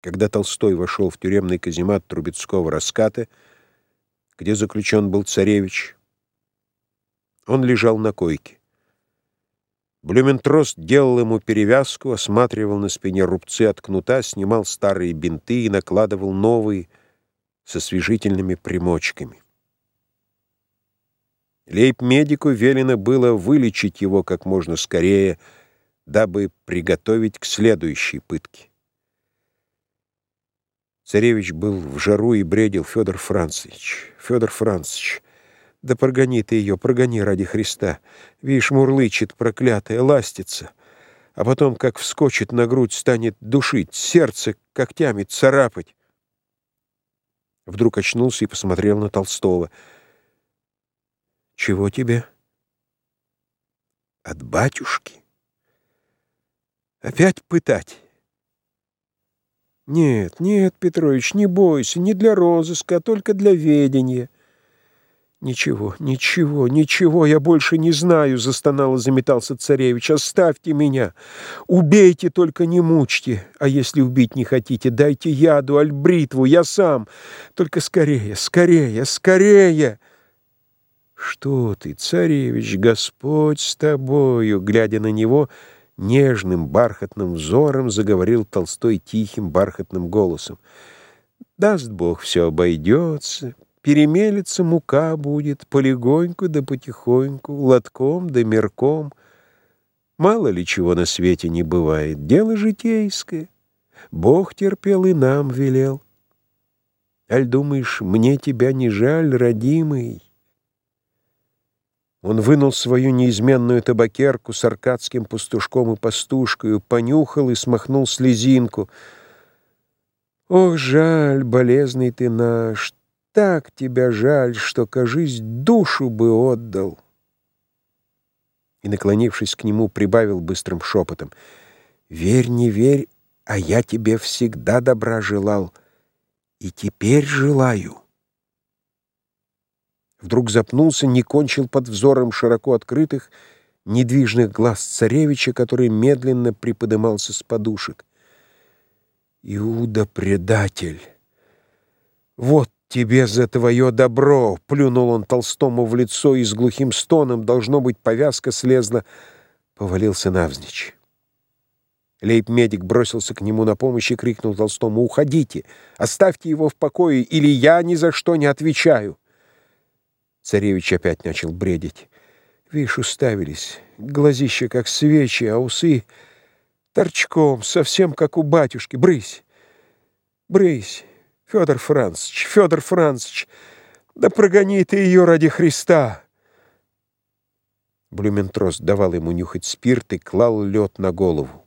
Когда Толстой вошел в тюремный каземат Трубецкого раската, где заключен был царевич, он лежал на койке. Блюментрост делал ему перевязку, осматривал на спине рубцы от кнута, снимал старые бинты и накладывал новые со свежительными примочками. Лейб-медику велено было вылечить его как можно скорее, дабы приготовить к следующей пытке. Царевич был в жару и бредил Федор Францевич. Федор Францевич, да прогони ты ее, прогони ради Христа. Видишь, мурлычет проклятая, ластится. А потом, как вскочит на грудь, станет душить, сердце когтями царапать. Вдруг очнулся и посмотрел на Толстого. «Чего тебе?» «От батюшки. Опять пытать?» «Нет, нет, Петрович, не бойся, не для розыска, а только для ведения». «Ничего, ничего, ничего, я больше не знаю», — застонал и заметался царевич. «Оставьте меня! Убейте, только не мучьте! А если убить не хотите, дайте яду, альбритву, я сам! Только скорее, скорее, скорее!» «Что ты, царевич, Господь с тобою!» Глядя на него, — нежным бархатным взором заговорил Толстой тихим бархатным голосом. «Даст Бог, все обойдется, перемелется мука будет, полегоньку да потихоньку, лотком да мерком. Мало ли чего на свете не бывает, дело житейское. Бог терпел и нам велел. Аль думаешь, мне тебя не жаль, родимый?» Он вынул свою неизменную табакерку с аркадским пастушком и пастушкою, понюхал и смахнул слезинку. «Ох, жаль, болезный ты наш, так тебя жаль, что, кажись, душу бы отдал!» И, наклонившись к нему, прибавил быстрым шепотом. «Верь, не верь, а я тебе всегда добра желал, и теперь желаю» вдруг запнулся, не кончил под взором широко открытых, недвижных глаз царевича, который медленно приподымался с подушек. «Иуда — предатель! Вот тебе за твое добро!» — плюнул он Толстому в лицо и с глухим стоном, должно быть, повязка слезла, повалился навзничь. Лейб-медик бросился к нему на помощь и крикнул Толстому «Уходите! Оставьте его в покое, или я ни за что не отвечаю!» Царевич опять начал бредить. Видишь, уставились. Глазища, как свечи, а усы торчком, совсем как у батюшки. Брысь! Брысь! Федор Францич, Федор Францич, да прогони ты ее ради Христа!» Блюментрос давал ему нюхать спирт и клал лед на голову.